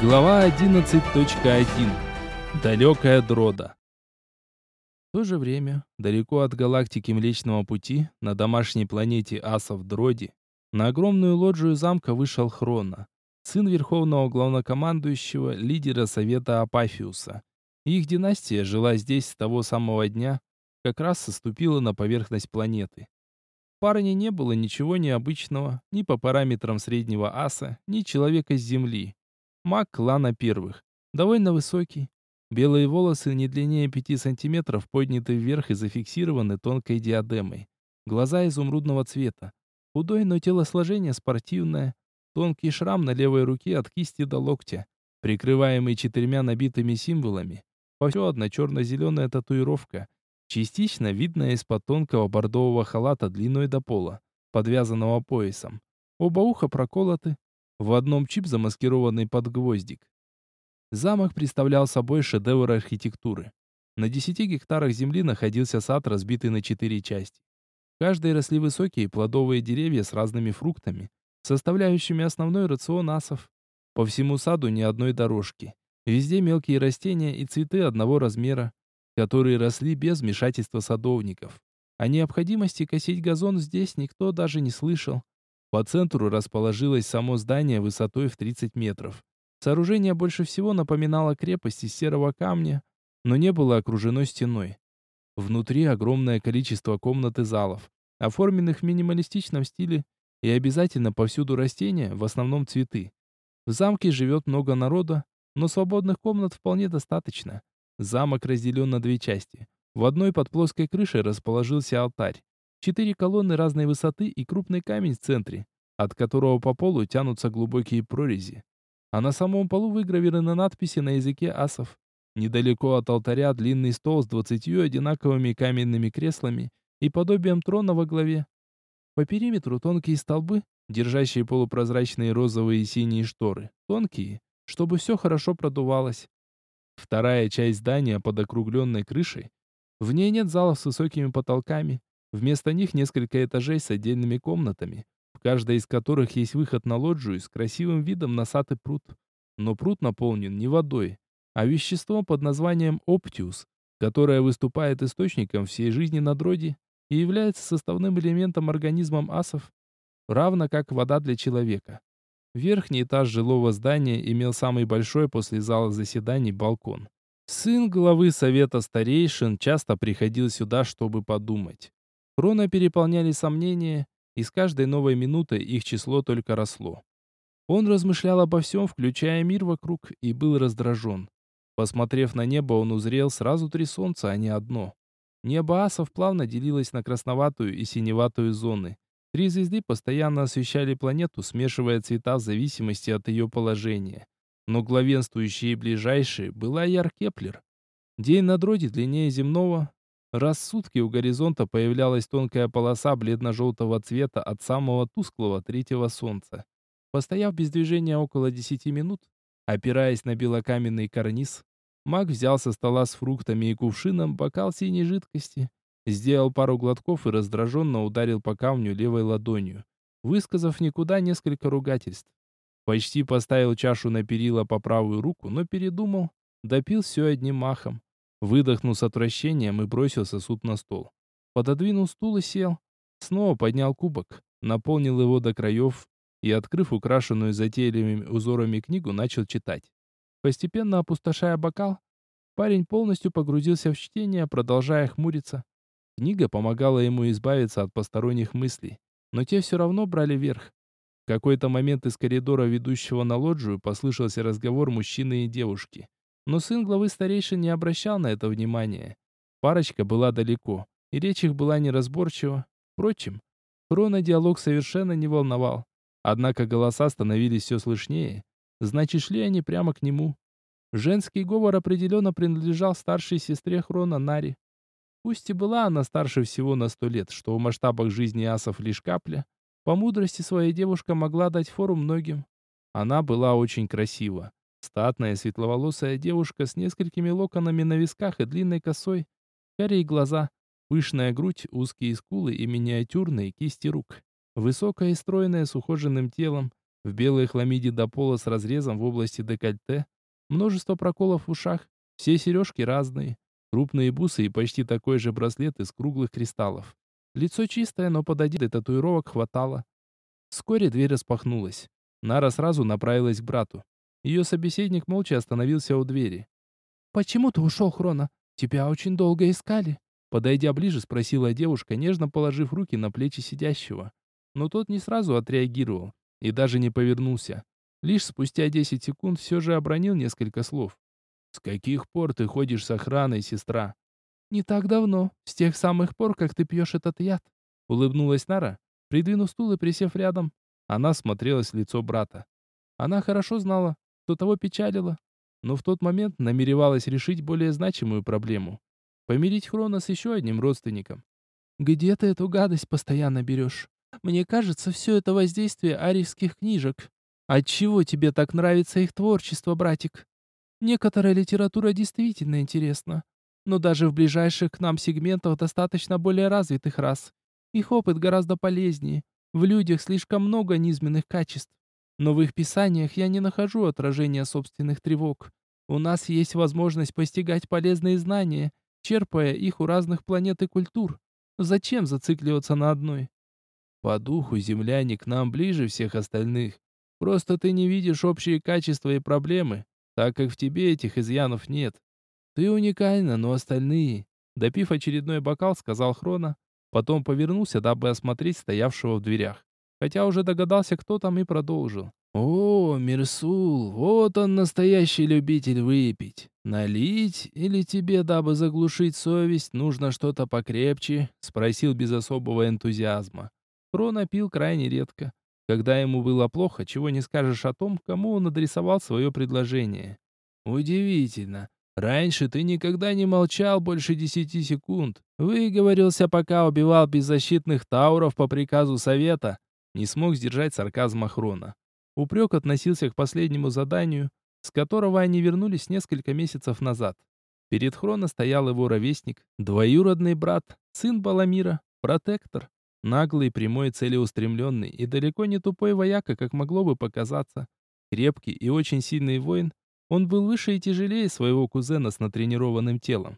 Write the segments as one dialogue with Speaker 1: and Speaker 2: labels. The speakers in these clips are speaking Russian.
Speaker 1: Глава 11.1. Далекая дрода. В то же время, далеко от галактики Млечного Пути, на домашней планете Асов Дроди, на огромную лоджию замка вышел Хрона, сын верховного главнокомандующего, лидера Совета Апафиуса. Их династия жила здесь с того самого дня, как раз соступила на поверхность планеты. В парне не было ничего необычного ни по параметрам среднего аса, ни человека с Земли Маг клана первых. Довольно высокий. Белые волосы не длиннее 5 сантиметров подняты вверх и зафиксированы тонкой диадемой. Глаза изумрудного цвета. Худой, но телосложение спортивное. Тонкий шрам на левой руке от кисти до локтя, прикрываемый четырьмя набитыми символами. Повсюду одна черно-зеленая татуировка, частично видная из-под тонкого бордового халата длиной до пола, подвязанного поясом. Оба уха проколоты, в одном чип, замаскированный под гвоздик. Замок представлял собой шедевр архитектуры. На 10 гектарах земли находился сад, разбитый на четыре части. В каждой росли высокие плодовые деревья с разными фруктами, составляющими основной рацион асов. По всему саду ни одной дорожки. Везде мелкие растения и цветы одного размера, которые росли без вмешательства садовников. О необходимости косить газон здесь никто даже не слышал. По центру расположилось само здание высотой в 30 метров. Сооружение больше всего напоминало крепость из серого камня, но не было окружено стеной. Внутри огромное количество комнат и залов, оформленных в минималистичном стиле, и обязательно повсюду растения, в основном цветы. В замке живет много народа, но свободных комнат вполне достаточно. Замок разделен на две части. В одной под плоской крышей расположился алтарь. Четыре колонны разной высоты и крупный камень в центре, от которого по полу тянутся глубокие прорези. А на самом полу выгравированы надписи на языке асов. Недалеко от алтаря длинный стол с двадцатью одинаковыми каменными креслами и подобием трона во главе. По периметру тонкие столбы, держащие полупрозрачные розовые и синие шторы. Тонкие, чтобы все хорошо продувалось. Вторая часть здания под округленной крышей. В ней нет залов с высокими потолками, Вместо них несколько этажей с отдельными комнатами, в каждой из которых есть выход на лоджию с красивым видом на сад и пруд. Но пруд наполнен не водой, а веществом под названием оптиус, которое выступает источником всей жизни на дроде и является составным элементом организмом асов, равно как вода для человека. Верхний этаж жилого здания имел самый большой после зала заседаний балкон. Сын главы совета старейшин часто приходил сюда, чтобы подумать. Рона переполняли сомнения, и с каждой новой минутой их число только росло. Он размышлял обо всем, включая мир вокруг, и был раздражен. Посмотрев на небо, он узрел сразу три солнца, а не одно. Небо асов плавно делилось на красноватую и синеватую зоны. Три звезды постоянно освещали планету, смешивая цвета в зависимости от ее положения. Но главенствующей и ближайшей была Яр-Кеплер. День на дроде длиннее земного, Раз в сутки у горизонта появлялась тонкая полоса бледно-желтого цвета от самого тусклого третьего солнца. Постояв без движения около десяти минут, опираясь на белокаменный карниз, маг взял со стола с фруктами и кувшином бокал синей жидкости, сделал пару глотков и раздраженно ударил по камню левой ладонью, высказав никуда несколько ругательств. Почти поставил чашу на перила по правую руку, но передумал, допил все одним махом. Выдохнул с отвращением и бросил сосуд на стол. Пододвинул стул и сел. Снова поднял кубок, наполнил его до краев и, открыв украшенную затейливыми узорами книгу, начал читать. Постепенно опустошая бокал, парень полностью погрузился в чтение, продолжая хмуриться. Книга помогала ему избавиться от посторонних мыслей, но те все равно брали верх. В какой-то момент из коридора, ведущего на лоджию, послышался разговор мужчины и девушки. Но сын главы старейшин не обращал на это внимания. Парочка была далеко, и речь их была неразборчива. Впрочем, Хрона диалог совершенно не волновал. Однако голоса становились все слышнее, значит, шли они прямо к нему. Женский говор определенно принадлежал старшей сестре Хрона Нари. Пусть и была она старше всего на сто лет, что в масштабах жизни асов лишь капля, по мудрости своей девушка могла дать фору многим. Она была очень красива. Статная светловолосая девушка с несколькими локонами на висках и длинной косой, карие глаза, пышная грудь, узкие скулы и миниатюрные кисти рук. Высокая и стройная с ухоженным телом, в белой хламиде до пола с разрезом в области декольте, множество проколов в ушах, все сережки разные, крупные бусы и почти такой же браслет из круглых кристаллов. Лицо чистое, но под один татуировок хватало. Вскоре дверь распахнулась. Нара сразу направилась к брату. Ее собеседник молча остановился у двери. «Почему ты ушел, Хрона? Тебя очень долго искали». Подойдя ближе, спросила девушка, нежно положив руки на плечи сидящего. Но тот не сразу отреагировал и даже не повернулся. Лишь спустя 10 секунд все же обронил несколько слов. «С каких пор ты ходишь с охраной, сестра?» «Не так давно, с тех самых пор, как ты пьешь этот яд», — улыбнулась Нара, придвинув стул и присев рядом. Она смотрелась в лицо брата. Она хорошо знала, что того печалило, но в тот момент намеревалась решить более значимую проблему. Помирить Хрона с еще одним родственником. «Где ты эту гадость постоянно берешь? Мне кажется, все это воздействие арийских книжек. Отчего тебе так нравится их творчество, братик? Некоторая литература действительно интересна, но даже в ближайших к нам сегментах достаточно более развитых рас. Их опыт гораздо полезнее. В людях слишком много низменных качеств. Но в их писаниях я не нахожу отражения собственных тревог. У нас есть возможность постигать полезные знания, черпая их у разных планет и культур. Зачем зацикливаться на одной? По духу земляне к нам ближе всех остальных. Просто ты не видишь общие качества и проблемы, так как в тебе этих изъянов нет. «Ты уникальна, но остальные...» Допив очередной бокал, сказал Хрона. Потом повернулся, дабы осмотреть стоявшего в дверях. Хотя уже догадался, кто там, и продолжил. «О, Мирсул, вот он настоящий любитель выпить. Налить или тебе, дабы заглушить совесть, нужно что-то покрепче?» Спросил без особого энтузиазма. Хрона пил крайне редко. Когда ему было плохо, чего не скажешь о том, кому он адресовал свое предложение. «Удивительно. Раньше ты никогда не молчал больше десяти секунд. Выговорился, пока убивал беззащитных тауров по приказу совета. Не смог сдержать сарказм Хрона. Упрек относился к последнему заданию, с которого они вернулись несколько месяцев назад. Перед Хрона стоял его ровесник, двоюродный брат, сын Баламира, протектор, наглый, прямой, целеустремленный и далеко не тупой вояка, как могло бы показаться. Крепкий и очень сильный воин, он был выше и тяжелее своего кузена с натренированным телом.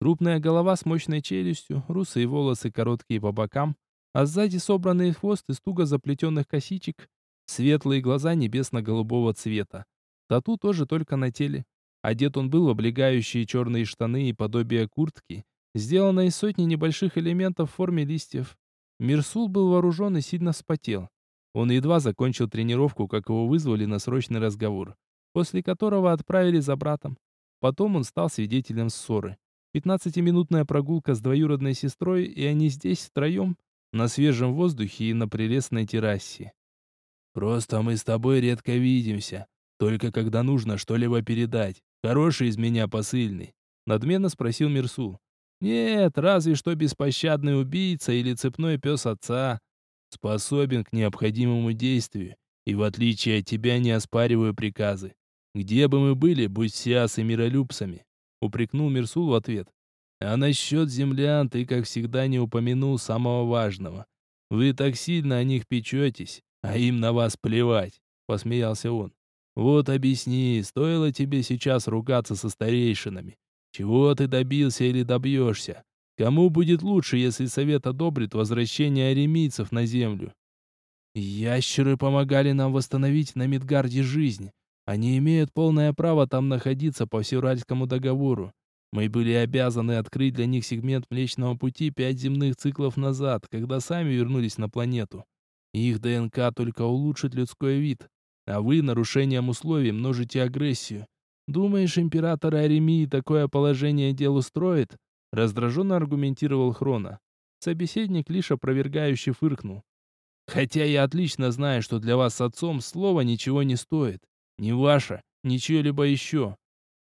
Speaker 1: Крупная голова с мощной челюстью, русые волосы короткие по бокам, а сзади собранный хвост из туго заплетенных косичек, светлые глаза небесно-голубого цвета. Тату тоже только на теле. Одет он был в облегающие черные штаны и подобие куртки, сделанной из сотни небольших элементов в форме листьев. Мирсул был вооружен и сильно вспотел. Он едва закончил тренировку, как его вызвали на срочный разговор после которого отправили за братом. Потом он стал свидетелем ссоры. Пятнадцатиминутная прогулка с двоюродной сестрой, и они здесь втроем, на свежем воздухе и на прелестной террасе. «Просто мы с тобой редко видимся, только когда нужно что-либо передать. Хороший из меня посыльный», — надменно спросил Мирсул. «Нет, разве что беспощадный убийца или цепной пес отца. Способен к необходимому действию, и в отличие от тебя не оспариваю приказы. Где бы мы были, будь сиас и миролюбцами?» — упрекнул Мирсул в ответ. «А насчет землян ты, как всегда, не упомянул самого важного. Вы так сильно о них печетесь, а им на вас плевать», — посмеялся он. «Вот объясни, стоило тебе сейчас ругаться со старейшинами? Чего ты добился или добьешься? Кому будет лучше, если совет одобрит возвращение аремийцев на землю?» «Ящеры помогали нам восстановить на Мидгарде жизнь», они имеют полное право там находиться по Сеуральскому договору. Мы были обязаны открыть для них сегмент Млечного Пути пять земных циклов назад, когда сами вернулись на планету. Их ДНК только улучшит людской вид, а вы нарушением условий множите агрессию. Думаешь, император Аремии такое положение дел устроит? Раздраженно аргументировал Хрона. Собеседник лишь опровергающе фыркнул. Хотя я отлично знаю, что для вас с отцом слово ничего не стоит. Не ваша, ни чье-либо еще.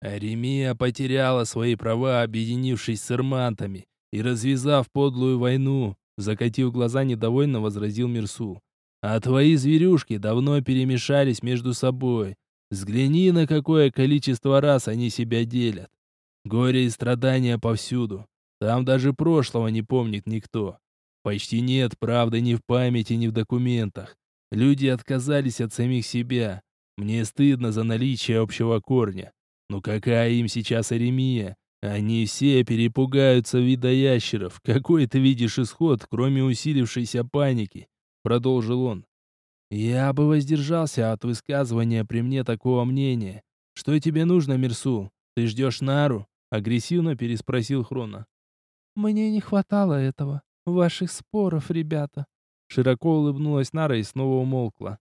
Speaker 1: Аремия потеряла свои права, объединившись с эрмантами и развязав подлую войну, закатив глаза недовольно, возразил Мирсул. А твои зверюшки давно перемешались между собой. Взгляни, на какое количество раз они себя делят. Горе и страдания повсюду. Там даже прошлого не помнит никто. Почти нет правды ни в памяти, ни в документах. Люди отказались от самих себя. Мне стыдно за наличие общего корня. Но какая им сейчас аремия? Они все перепугаются вида ящеров. Какой ты видишь исход, кроме усилившейся паники? Продолжил он. Я бы воздержался от высказывания при мне такого мнения. Что тебе нужно, Мирсул? Ты ждешь Нару? Агрессивно переспросил Хрона.
Speaker 2: Мне не хватало этого. Ваших споров, ребята.
Speaker 1: Широко улыбнулась Нара и снова умолкла.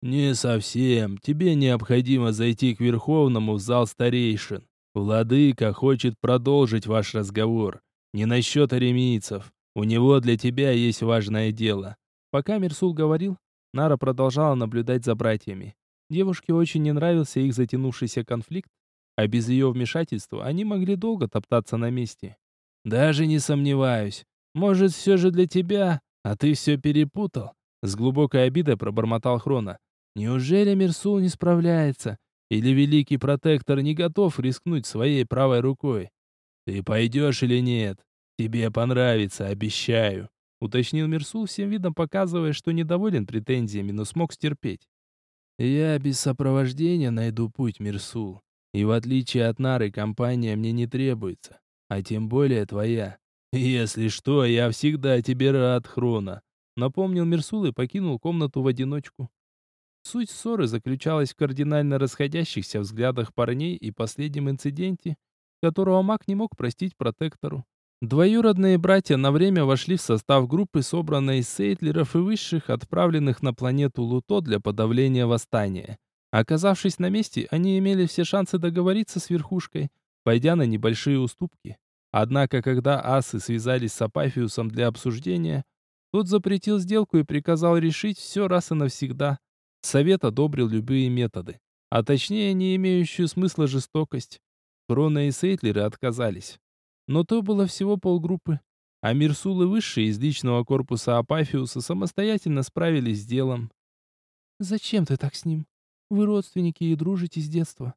Speaker 1: «Не совсем. Тебе необходимо зайти к Верховному в зал старейшин. Владыка хочет продолжить ваш разговор. Не насчет аремийцев. У него для тебя есть важное дело».
Speaker 2: Пока Мирсул говорил, Нара продолжала наблюдать за братьями. Девушке очень не нравился их затянувшийся конфликт, а без ее вмешательства они могли долго топтаться на месте.
Speaker 1: «Даже не сомневаюсь. Может, все же для тебя, а ты все перепутал?» С глубокой обидой пробормотал Хрона. Неужели Мирсул не справляется? Или Великий Протектор не готов рискнуть своей правой рукой? Ты пойдешь или нет? Тебе понравится, обещаю. Уточнил Мирсул, всем видом показывая, что недоволен претензиями, но смог стерпеть. Я без сопровождения найду путь, Мирсул. И в отличие от Нары, компания мне не требуется. А тем более твоя. Если что, я всегда тебе рад, Хрона. Напомнил Мирсул и покинул комнату в одиночку. Суть ссоры заключалась в кардинально расходящихся взглядах парней и последнем инциденте, которого маг не мог простить протектору. Двоюродные братья на время вошли в состав группы, собранной из сейтлеров и высших, отправленных на планету Луто для подавления восстания. Оказавшись на месте, они имели все шансы договориться с верхушкой, пойдя на небольшие уступки. Однако, когда асы связались с Апафиусом для обсуждения, тот запретил сделку и приказал решить все раз и навсегда. Совет одобрил любые методы, а точнее не имеющую смысла жестокость. Крона и Сейтлеры отказались. Но то было всего полгруппы, а Мирсулы высшие из личного корпуса Апафиуса самостоятельно справились с делом.
Speaker 2: «Зачем ты так с ним? Вы родственники и дружите с детства.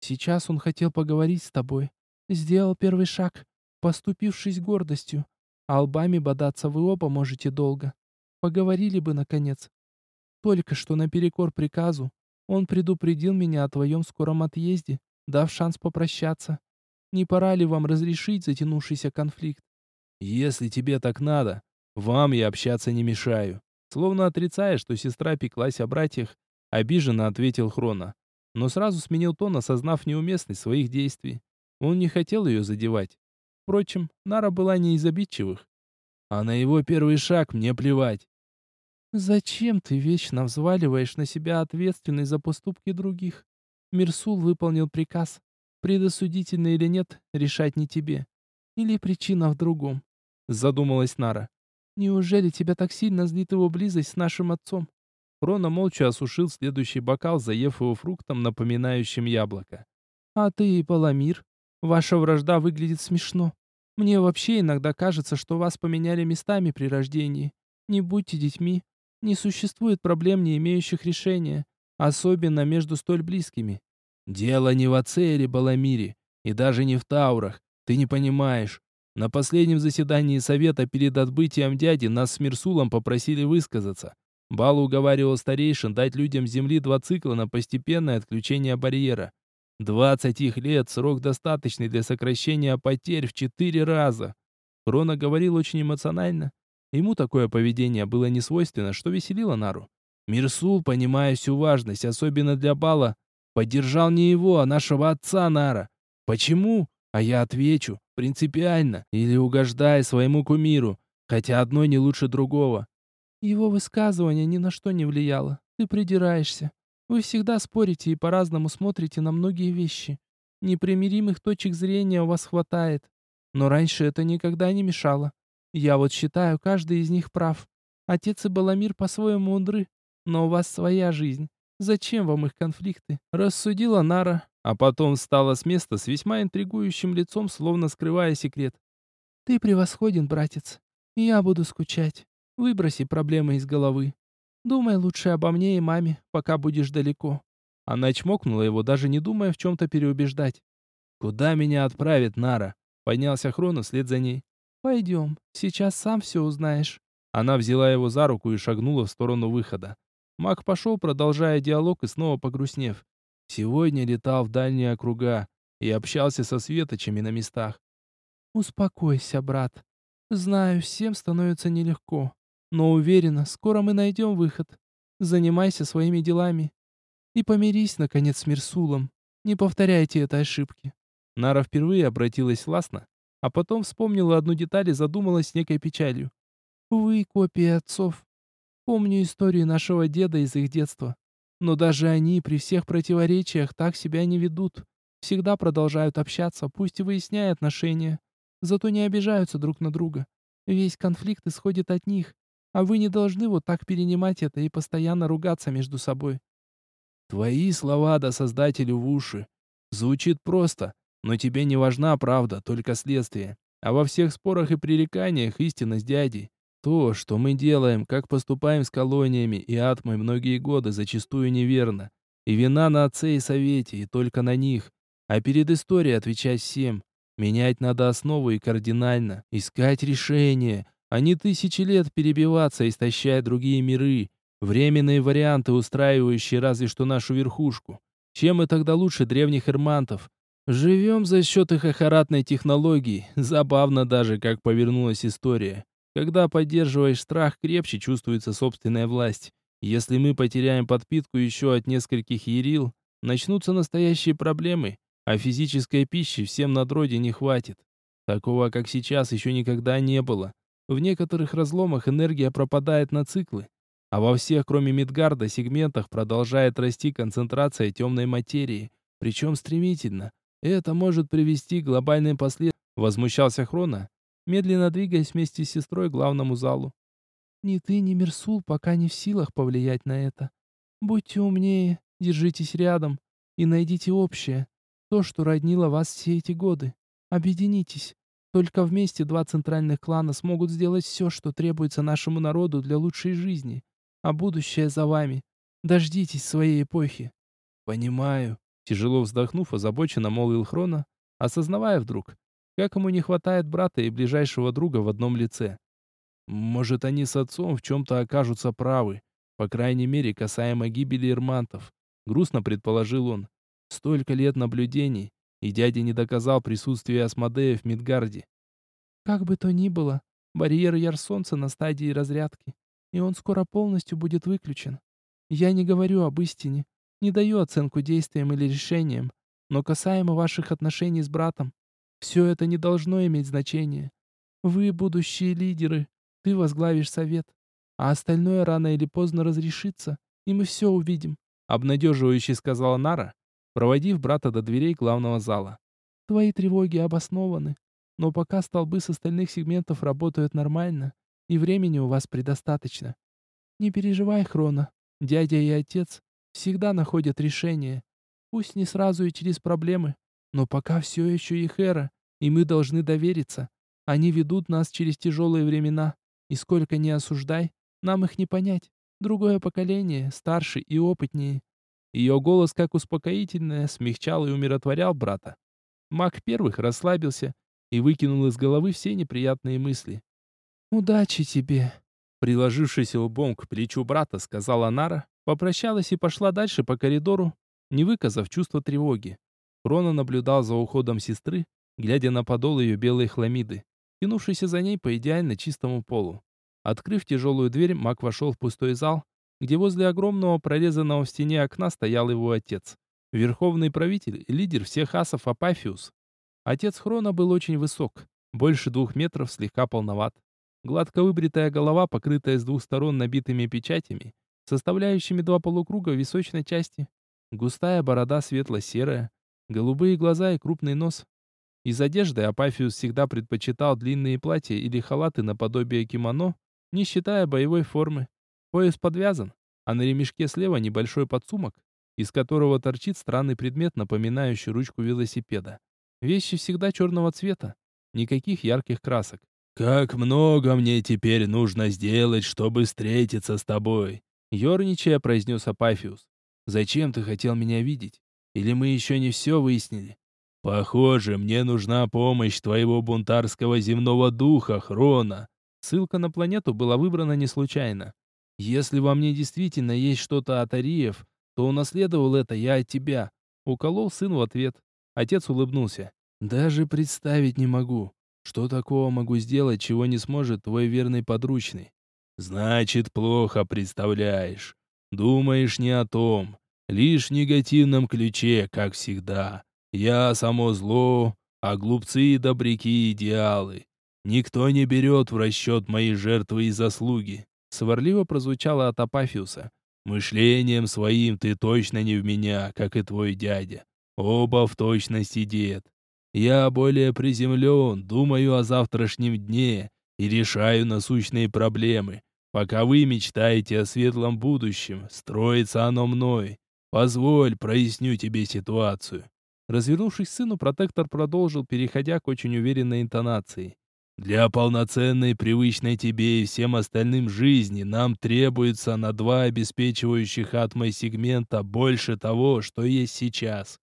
Speaker 2: Сейчас он хотел поговорить с тобой. Сделал первый шаг, поступившись гордостью. А лбами бодаться вы оба можете долго. Поговорили бы, наконец. Только что наперекор приказу он предупредил меня о твоем скором отъезде, дав шанс попрощаться. Не пора ли вам разрешить затянувшийся конфликт?
Speaker 1: Если тебе так надо, вам я общаться не мешаю. Словно отрицая, что сестра пеклась о братьях, обиженно ответил Хрона. Но сразу сменил тон, осознав неуместность своих действий. Он не хотел ее задевать. Впрочем, Нара была не из обидчивых. А на его первый шаг мне плевать.
Speaker 2: «Зачем ты вечно взваливаешь на себя ответственность за поступки других? Мирсул выполнил приказ. Предосудительно или нет, решать не тебе. Или причина в другом?» Задумалась Нара. «Неужели тебя так сильно злит его близость с нашим отцом?»
Speaker 1: Рона молча осушил следующий бокал, заев его фруктом, напоминающим яблоко.
Speaker 2: «А ты Паламир. Ваша вражда выглядит смешно. Мне вообще иногда кажется, что вас поменяли местами при рождении. Не будьте детьми, не существует проблем, не имеющих решения, особенно между столь близкими.
Speaker 1: Дело не в или Баламире, и даже не в Таурах. Ты не понимаешь. На последнем заседании совета перед отбытием дяди нас с Мирсулом попросили высказаться. Бал уговаривал старейшин дать людям Земли два цикла на постепенное отключение барьера. 20 их лет – срок достаточный для сокращения потерь в четыре раза. Крона говорил очень эмоционально, Ему такое поведение было не свойственно, что веселило Нару. Мирсул, понимая всю важность, особенно для бала, поддержал не его, а нашего отца Нара. Почему? А я отвечу, принципиально, или угождая своему кумиру, хотя одно не лучше другого.
Speaker 2: Его высказывание ни на что не влияло. Ты придираешься. Вы всегда спорите и по-разному смотрите на многие вещи. Непримиримых точек зрения у вас хватает. Но раньше это никогда не мешало. Я вот считаю, каждый из них прав. Отец и Баламир по-своему мудры, но у вас своя жизнь. Зачем вам их конфликты?» Рассудила Нара, а потом встала с места с весьма интригующим лицом, словно скрывая секрет. «Ты превосходен, братец. Я буду скучать. Выброси проблемы из головы. Думай лучше обо мне и маме, пока будешь далеко».
Speaker 1: Она чмокнула его, даже не думая в чем-то переубеждать. «Куда меня отправит Нара?» Поднялся Хроно вслед за ней.
Speaker 2: «Пойдем, сейчас сам все узнаешь».
Speaker 1: Она взяла его за руку и шагнула в сторону выхода. Маг пошел, продолжая диалог и снова погрустнев. Сегодня летал в дальние округа и общался со светочами на местах.
Speaker 2: «Успокойся, брат. Знаю, всем становится нелегко. Но уверена, скоро мы найдем выход. Занимайся своими делами. И помирись, наконец, с Мирсулом. Не повторяйте этой ошибки».
Speaker 1: Нара впервые обратилась властно, а потом вспомнила одну деталь и задумалась с некой печалью.
Speaker 2: «Вы копии отцов. Помню истории нашего деда из их детства. Но даже они при всех противоречиях так себя не ведут. Всегда продолжают общаться, пусть и выясняя отношения. Зато не обижаются друг на друга. Весь конфликт исходит от них. А вы не должны вот так перенимать это и постоянно ругаться между собой.
Speaker 1: Твои слова до Создателю в уши. Звучит просто, но тебе не важна правда, только следствие. А во всех спорах и пререканиях истина с дядей. То, что мы делаем, как поступаем с колониями и атмой многие годы, зачастую неверно. И вина на отце и совете, и только на них. А перед историей отвечать всем. Менять надо основу и кардинально. Искать решение, а не тысячи лет перебиваться, истощая другие миры. Временные варианты, устраивающие разве что нашу верхушку. Чем мы тогда лучше древних эрмантов? Живем за счет их охаратной технологии. Забавно даже, как повернулась история. Когда поддерживаешь страх, крепче чувствуется собственная власть. Если мы потеряем подпитку еще от нескольких ерил, начнутся настоящие проблемы, а физической пищи всем на дроде не хватит. Такого, как сейчас, еще никогда не было. В некоторых разломах энергия пропадает на циклы, а во всех, кроме Мидгарда, сегментах продолжает расти концентрация темной материи, причем стремительно. Это может привести к глобальным последствиям. Возмущался Хрона, медленно двигаясь вместе с сестрой к главному залу.
Speaker 2: «Ни ты, ни Мерсул пока не в силах повлиять на это. Будьте умнее, держитесь рядом и найдите общее, то, что роднило вас все эти годы. Объединитесь, только вместе два центральных клана смогут сделать все, что требуется нашему народу для лучшей жизни. А будущее за вами. Дождитесь своей эпохи.
Speaker 1: Понимаю. Тяжело вздохнув, озабоченно молвил Хрона, осознавая вдруг, как ему не хватает брата и ближайшего друга в одном лице. Может, они с отцом в чем-то окажутся правы, по крайней мере, касаемо гибели Ирмантов. Грустно предположил он. Столько лет наблюдений, и дядя не доказал присутствие Асмодея в Мидгарде.
Speaker 2: Как бы то ни было, барьер Ярсонца на стадии разрядки, и он скоро полностью будет выключен. Я не говорю об истине, не даю оценку действиям или решениям, но касаемо ваших отношений с братом, все это не должно иметь значения. Вы будущие лидеры, ты возглавишь совет, а остальное рано или поздно разрешится, и мы все увидим», — обнадеживающе сказала Нара, проводив брата до дверей главного зала. «Твои тревоги обоснованы, но пока столбы с остальных сегментов работают нормально, и времени у вас предостаточно. Не переживай, Хрона, дядя и отец всегда находят решение. Пусть не сразу и через проблемы, но пока все еще их эра, и мы должны довериться. Они ведут нас через тяжелые времена, и сколько ни осуждай, нам их не понять. Другое поколение, старше и опытнее. Ее голос, как успокоительное, смягчал и умиротворял брата. Маг первых расслабился и выкинул из головы все неприятные мысли. «Удачи тебе!»
Speaker 1: Приложившись лбом к плечу брата, сказала Нара, попрощалась и пошла дальше по коридору, не выказав чувства тревоги. Крона наблюдал за уходом сестры, глядя на подол ее белой хламиды, тянувшейся за ней по идеально чистому полу. Открыв тяжелую дверь, маг вошел в пустой зал, где возле огромного прорезанного в стене окна стоял его отец. Верховный правитель лидер всех асов Апафиус. Отец Хрона был очень высок, больше двух метров, слегка полноват. Гладко выбритая голова, покрытая с двух сторон набитыми печатями, составляющими два полукруга височной части. Густая борода светло-серая, голубые глаза и крупный нос. Из одежды Апафиус всегда предпочитал длинные платья или халаты наподобие кимоно, не считая боевой формы. Пояс подвязан, а на ремешке слева небольшой подсумок, из которого торчит странный предмет, напоминающий ручку велосипеда. Вещи всегда черного цвета, никаких ярких красок. «Как много мне теперь нужно сделать, чтобы встретиться с тобой!» Ёрничая, произнес Апафиус. «Зачем ты хотел меня видеть? Или мы еще не все выяснили?» «Похоже, мне нужна помощь твоего бунтарского земного духа, Хрона!» Ссылка на планету была выбрана не случайно. Если во мне действительно есть что-то от Ариев, то унаследовал это я от тебя. Уколол сын в ответ. Отец улыбнулся. Даже представить не могу, что такого могу сделать, чего не сможет твой верный подручный. Значит, плохо представляешь. Думаешь не о том, лишь в негативном ключе, как всегда. Я само зло, а глупцы и добряки идеалы. Никто не берет в расчет мои жертвы и заслуги. Сварливо прозвучало от Апафиуса. Мышлением своим ты точно не в меня, как и твой дядя. Оба в точности дед. Я более приземлен, думаю о завтрашнем дне и решаю насущные проблемы. Пока вы мечтаете о светлом будущем, строится оно мной. Позволь, проясню тебе ситуацию. Развернувшись сыну, протектор продолжил, переходя к очень уверенной интонации. Для полноценной, привычной тебе и всем остальным жизни нам требуется на два обеспечивающих атмой сегмента больше того, что есть сейчас.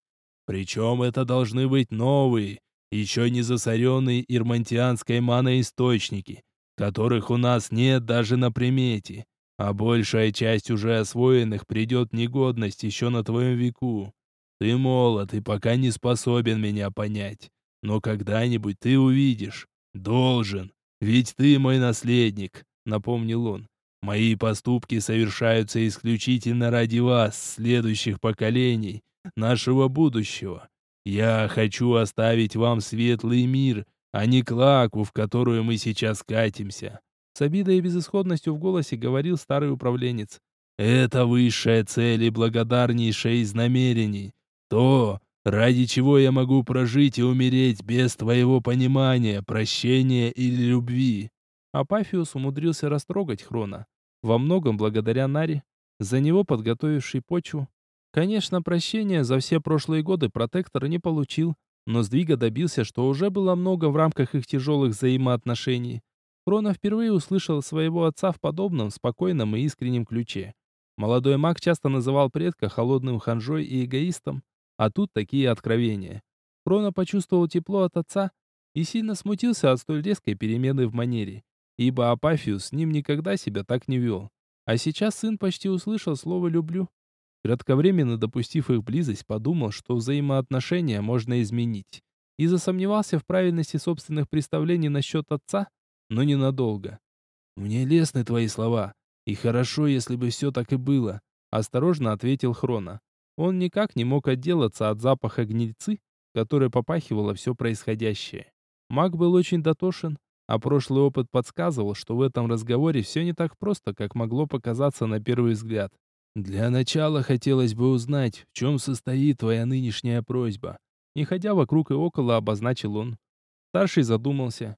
Speaker 1: Причем это должны быть новые, еще не засоренные ирмантианской маноисточники, которых у нас нет даже на примете, а большая часть уже освоенных придет в негодность еще на твоем веку. Ты молод и пока не способен меня понять, но когда-нибудь ты увидишь. Должен, ведь ты мой наследник, напомнил он. Мои поступки совершаются исключительно ради вас, следующих поколений, нашего будущего. Я хочу оставить вам светлый мир, а не клаку, в которую мы сейчас катимся. С обидой и безысходностью в голосе говорил старый управленец. Это высшая цель и благодарнейшее из намерений. То, ради чего я могу прожить и умереть без твоего понимания, прощения или любви. Апафиус умудрился растрогать Хрона. Во многом благодаря Наре, за него подготовивший почву. Конечно, прощения за все прошлые годы протектор не получил, но сдвига добился, что уже было много в рамках их тяжелых взаимоотношений. Крона впервые услышал своего отца в подобном, спокойном и искреннем ключе. Молодой маг часто называл предка холодным ханжой и эгоистом, а тут такие откровения. Крона почувствовал тепло от отца и сильно смутился от столь резкой перемены в манере, ибо Апафиус с ним никогда себя так не вел. А сейчас сын почти услышал слово «люблю». Кратковременно допустив их близость, подумал, что взаимоотношения можно изменить. И засомневался в правильности собственных представлений насчет отца, но ненадолго. «Мне лестны твои слова, и хорошо, если бы все так и было», — осторожно ответил Хрона. Он никак не мог отделаться от запаха гнильцы, которая попахивала все происходящее. Маг был очень дотошен, а прошлый опыт подсказывал, что в этом разговоре все не так просто, как могло показаться на первый взгляд. Для начала хотелось бы узнать, в чем состоит твоя нынешняя просьба. Не ходя вокруг и около, обозначил он. Старший задумался.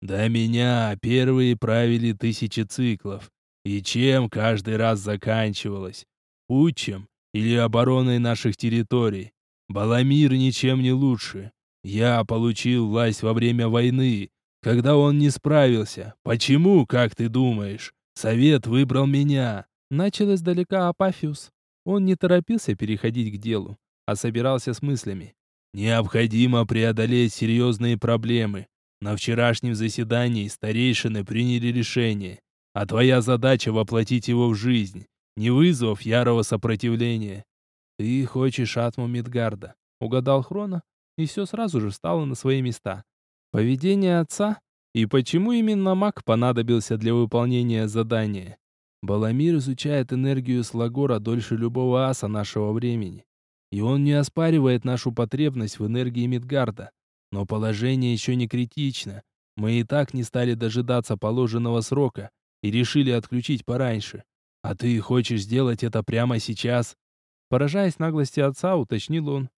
Speaker 1: До меня первые правили тысячи циклов. И чем каждый раз заканчивалось? Путчем или обороной наших территорий? Баламир ничем не лучше. Я получил власть во время войны, когда он не справился. Почему, как ты думаешь? Совет выбрал меня. Начал издалека Апафиус. Он не торопился переходить к делу, а собирался с мыслями. Необходимо преодолеть серьезные проблемы. На вчерашнем заседании старейшины приняли решение, а твоя задача воплотить его в жизнь, не вызвав ярого сопротивления. Ты хочешь атму Мидгарда, угадал Хрона, и все сразу же встало на свои места. Поведение отца и почему именно маг понадобился для выполнения задания. Баламир изучает энергию Слагора дольше любого аса нашего времени. И он не оспаривает нашу потребность в энергии Мидгарда. Но положение еще не критично. Мы и так не стали дожидаться положенного срока и решили отключить пораньше. А ты хочешь сделать это прямо сейчас? Поражаясь наглости отца, уточнил он.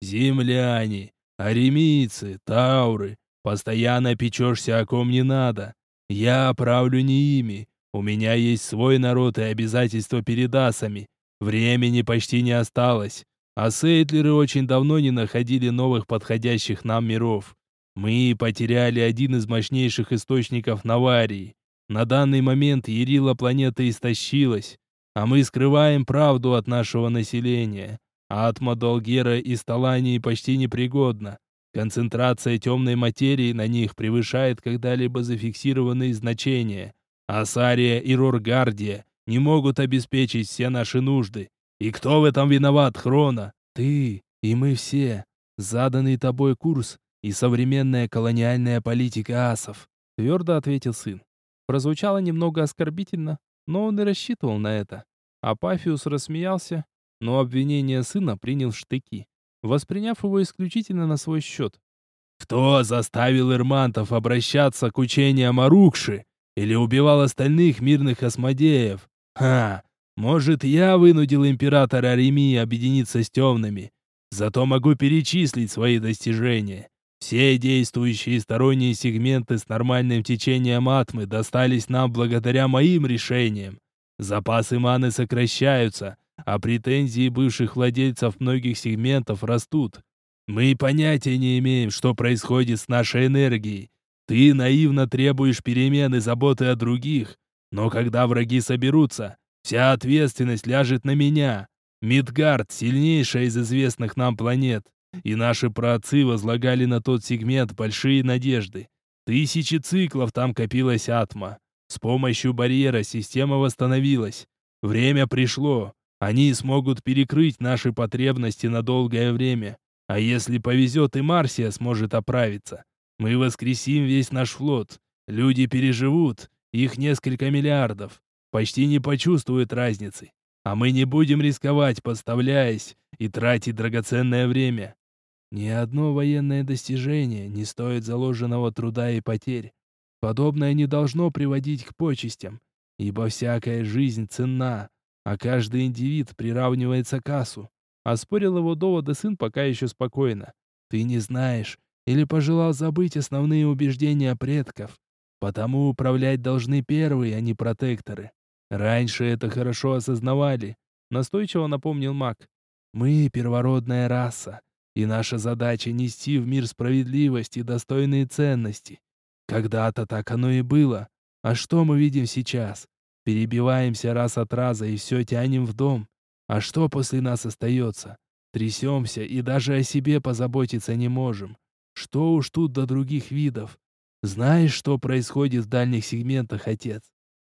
Speaker 1: Земляне, аремийцы, тауры, постоянно печешься о ком не надо. Я правлю не ими, у меня есть свой народ и обязательства перед асами. Времени почти не осталось. А сейтлеры очень давно не находили новых подходящих нам миров. Мы потеряли один из мощнейших источников Наварии. На данный момент Ерила планета истощилась, а мы скрываем правду от нашего населения. Атма Долгера и Сталании почти непригодна. Концентрация темной материи на них превышает когда-либо зафиксированные значения. Асария и Роргардия не могут обеспечить все наши нужды. И кто в этом виноват, Хрона? Ты и мы все. Заданный тобой курс и современная колониальная политика асов,
Speaker 2: твердо ответил сын. Прозвучало немного оскорбительно, но он и рассчитывал на это. Апафиус рассмеялся, но обвинение сына принял штыки, восприняв его исключительно на свой счет.
Speaker 1: «Кто заставил ирмантов обращаться к учениям Арукши или убивал остальных мирных осмодеев? Ха! Может, я вынудил императора Аремии объединиться с темными? Зато могу перечислить свои достижения. Все действующие сторонние сегменты с нормальным течением атмы достались нам благодаря моим решениям. Запасы маны сокращаются, а претензии бывших владельцев многих сегментов растут. Мы понятия не имеем, что происходит с нашей энергией. Ты наивно требуешь перемены заботы о других, но когда враги соберутся, вся ответственность ляжет на меня. Мидгард – сильнейшая из известных нам планет, и наши праотцы возлагали на тот сегмент большие надежды. Тысячи циклов там копилась атма. С помощью барьера система восстановилась. Время пришло. Они смогут перекрыть наши потребности на долгое время. А если повезет и Марсия сможет оправиться, мы воскресим весь наш флот. Люди переживут, их несколько миллиардов. Почти не почувствуют разницы. А мы не будем рисковать, поставляясь и тратить драгоценное время. Ни одно военное достижение не стоит заложенного труда и потерь. Подобное не должно приводить к почестям, ибо всякая жизнь ценна, а каждый индивид приравнивается к асу. Оспорил его доводы сын пока еще спокойно. Ты не знаешь или пожелал забыть основные убеждения предков. Потому управлять должны первые, а не протекторы. Раньше это хорошо осознавали, настойчиво напомнил маг. Мы первородная раса, и наша задача нести в мир справедливость и достойные ценности. Когда-то так оно и было. А что мы видим сейчас? Перебиваемся раз от раза и все тянем в дом. А что после нас остается? Трясемся и даже о себе позаботиться не можем. Что уж тут до других видов. Знаешь, что происходит в дальних сегментах, отец?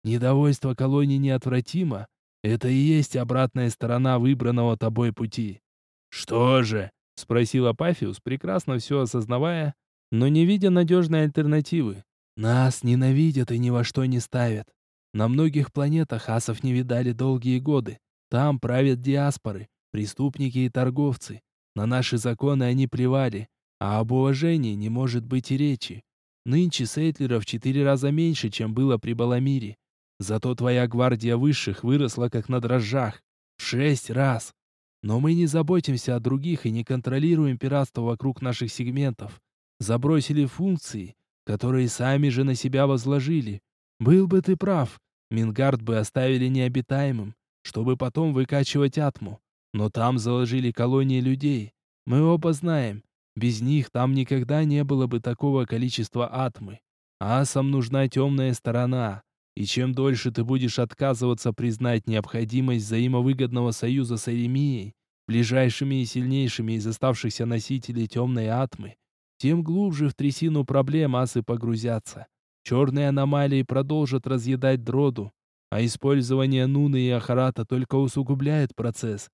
Speaker 1: Недовольство колонии неотвратимо. Это и есть обратная сторона выбранного тобой пути. Что же? Спросил Апафиус, прекрасно все осознавая, но не видя надежной альтернативы. Нас ненавидят и ни во что не ставят. На многих планетах асов не видали долгие годы. Там правят диаспоры, преступники и торговцы. На наши законы они плевали, а об уважении не может быть и речи. Нынче сейтлеров в четыре раза меньше, чем было при Баламире. Зато твоя гвардия высших выросла как на дрожжах. В шесть раз. Но мы не заботимся о других и не контролируем пиратство вокруг наших сегментов забросили функции, которые сами же на себя возложили. Был бы ты прав, Мингард бы оставили необитаемым, чтобы потом выкачивать атму. Но там заложили колонии людей. Мы оба знаем, без них там никогда не было бы такого количества атмы. Асам нужна темная сторона. И чем дольше ты будешь отказываться признать необходимость взаимовыгодного союза с Эремией, ближайшими и сильнейшими из оставшихся носителей темной атмы, тем глубже в трясину проблем асы погрузятся. Черные аномалии продолжат разъедать дроду, а использование Нуны и Ахарата только усугубляет процесс.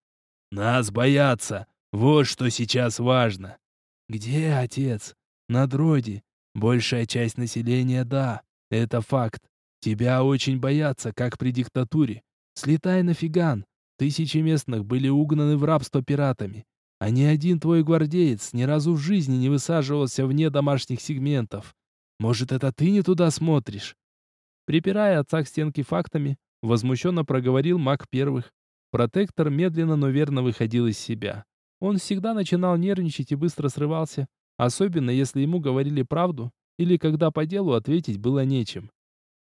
Speaker 1: Нас боятся. Вот что сейчас важно. Где отец? На дроде. Большая часть населения, да, это факт. Тебя очень боятся, как при диктатуре. Слетай на фиган. Тысячи местных были угнаны в рабство пиратами а ни один твой гвардеец ни разу в жизни не высаживался вне домашних сегментов. Может, это ты не туда смотришь?» Припирая отца к стенке фактами, возмущенно проговорил маг первых. Протектор медленно, но верно выходил из себя. Он всегда начинал нервничать и быстро срывался, особенно если ему говорили правду или когда по делу ответить было нечем.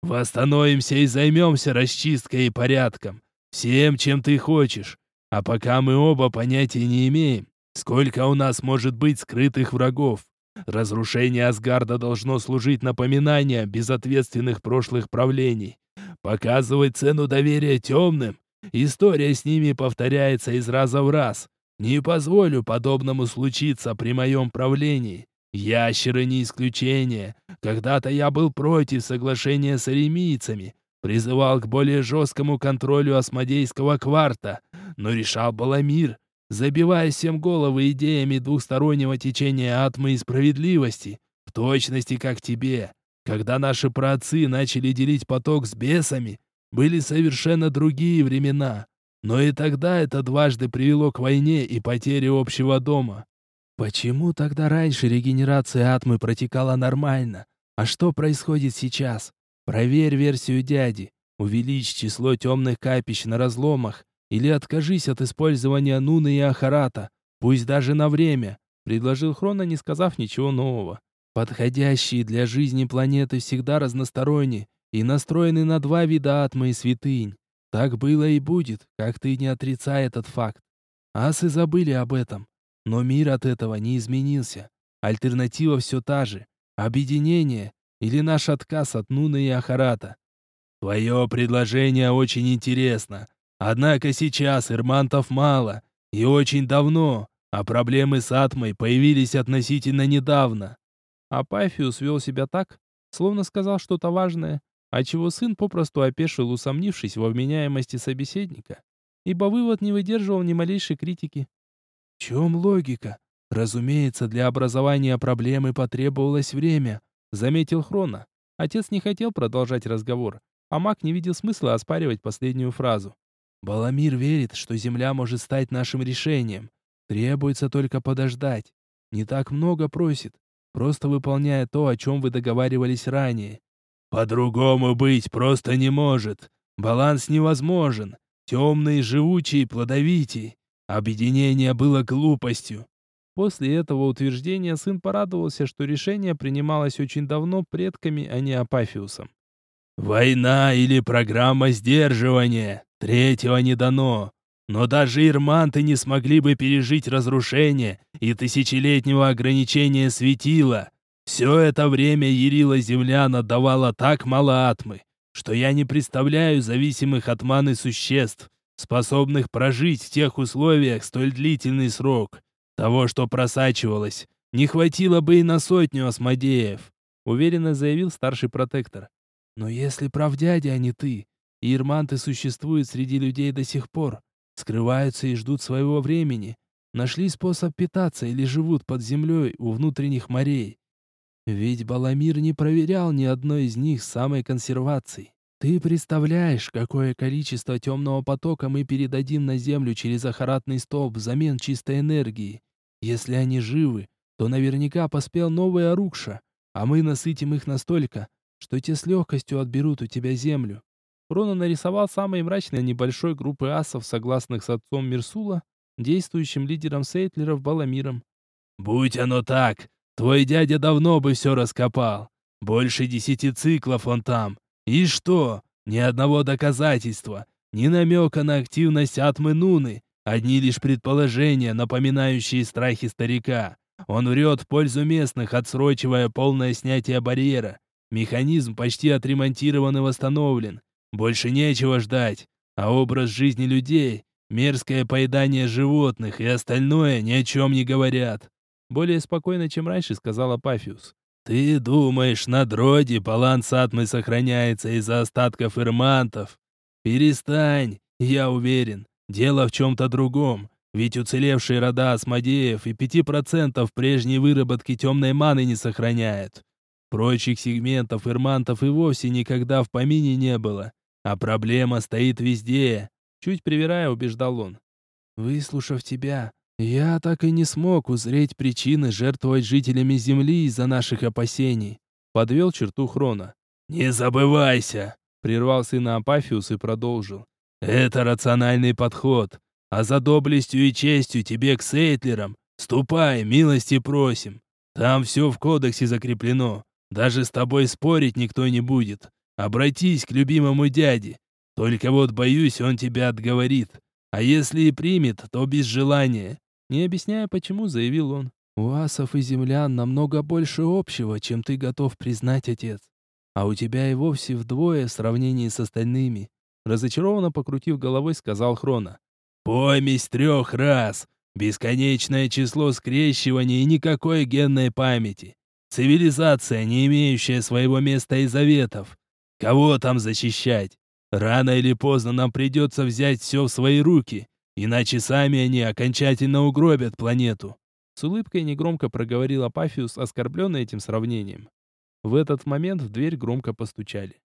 Speaker 1: «Восстановимся и займемся расчисткой и порядком. Всем, чем ты хочешь. А пока мы оба понятия не имеем, Сколько у нас может быть скрытых врагов? Разрушение Асгарда должно служить напоминанием безответственных прошлых правлений. Показывать цену доверия темным. История с ними повторяется из раза в раз. Не позволю подобному случиться при моем правлении. Ящеры не исключение. Когда-то я был против соглашения с аремийцами, призывал к более жесткому контролю осмодейского кварта, но решал Баламир, забивая всем головы идеями двухстороннего течения атмы и справедливости, в точности как тебе. Когда наши праотцы начали делить поток с бесами, были совершенно другие времена. Но и тогда это дважды привело к войне и потере общего дома. Почему тогда раньше регенерация атмы протекала нормально? А что происходит сейчас? Проверь версию дяди. Увеличь число темных капищ на разломах или откажись от использования Нуны и Ахарата, пусть даже на время, предложил Хрона, не сказав ничего нового. Подходящие для жизни планеты всегда разносторонние и настроены на два вида атмы и святынь. Так было и будет, как ты не отрицай этот факт. Асы забыли об этом. Но мир от этого не изменился. Альтернатива все та же. Объединение или наш отказ от Нуны и Ахарата. Твое предложение очень интересно. Однако сейчас ирмантов мало. И очень давно. А проблемы с Атмой появились относительно недавно.
Speaker 2: Апафиус вел себя так, словно сказал что-то важное, а чего сын попросту опешил, усомнившись во вменяемости собеседника, ибо вывод не выдерживал ни малейшей критики.
Speaker 1: В чем логика? Разумеется, для образования проблемы потребовалось время, заметил Хрона.
Speaker 2: Отец не хотел продолжать разговор, а маг не видел смысла оспаривать последнюю фразу.
Speaker 1: Баламир верит, что Земля может стать нашим решением. Требуется только подождать. Не так много просит, просто выполняя то, о чем вы договаривались ранее. По-другому быть просто не может. Баланс невозможен. Темный, живучий, плодовитый. Объединение было глупостью.
Speaker 2: После этого утверждения сын порадовался, что решение принималось очень давно предками, а не Апафиусом.
Speaker 1: «Война или программа сдерживания. Третьего не дано. Но даже ирманты не смогли бы пережить разрушение и тысячелетнего ограничения светила. Все это время Ярила Землян отдавала так мало атмы, что я не представляю зависимых от маны существ, способных прожить в тех условиях столь длительный срок. Того, что просачивалось, не хватило бы и на сотню осмодеев, уверенно заявил старший протектор. Но если прав дядя, а не ты, и ирманты существуют среди людей до сих пор, скрываются и ждут своего времени, нашли способ питаться или живут под землей у внутренних морей, ведь Баламир не проверял ни одной из них самой консервации. Ты представляешь, какое количество темного потока мы передадим на Землю через охаратный столб взамен чистой энергии? Если они живы, то наверняка поспел новый Арукша, а мы насытим их настолько, что те с легкостью отберут у тебя Землю.
Speaker 2: Рона нарисовал самые мрачные небольшой группы асов, согласных с отцом Мирсула, действующим лидером Сейтлеров Баламиром.
Speaker 1: «Будь оно так, Твой дядя давно бы все раскопал. Больше десяти циклов он там. И что? Ни одного доказательства, ни намека на активность Атмы Нуны. Одни лишь предположения, напоминающие страхи старика. Он врет в пользу местных, отсрочивая полное снятие барьера. Механизм почти отремонтирован и восстановлен. Больше нечего ждать. А образ жизни людей, мерзкое поедание животных и остальное ни о чем не говорят.
Speaker 2: Более спокойно, чем раньше, сказала Пафиус.
Speaker 1: «Ты думаешь, на дроде баланс атмы сохраняется из-за остатков ирмантов? Перестань, я уверен. Дело в чем-то другом. Ведь уцелевшие рода осмодеев и пяти процентов прежней выработки темной маны не сохраняют. Прочих сегментов ирмантов и вовсе никогда в помине не было. А проблема стоит везде.
Speaker 2: Чуть привирая, убеждал он.
Speaker 1: Выслушав тебя, я так и не смог узреть причины жертвовать жителями Земли из-за наших опасений.
Speaker 2: Подвел черту Хрона.
Speaker 1: «Не забывайся!» Прервал сына Апафиус и продолжил. «Это рациональный подход. А за доблестью и честью тебе к Сейтлерам ступай, милости просим. Там все в кодексе закреплено. Даже с тобой спорить никто не будет. Обратись к любимому дяде. Только вот боюсь, он тебя отговорит. А если и примет, то без желания.
Speaker 2: Не объясняя почему, заявил он.
Speaker 1: «У асов и землян намного больше общего, чем ты готов признать, отец. А у тебя и вовсе вдвое в сравнении с остальными».
Speaker 2: Разочарованно покрутив головой, сказал Хрона.
Speaker 1: «Помесь трех раз, бесконечное число скрещиваний и никакой генной памяти. Цивилизация, не имеющая своего места и заветов. Кого там защищать? Рано или поздно нам придется взять все в свои руки, иначе сами они окончательно угробят планету.
Speaker 2: С улыбкой негромко проговорил Апафиус, оскорбленный этим сравнением. В этот момент в дверь громко постучали.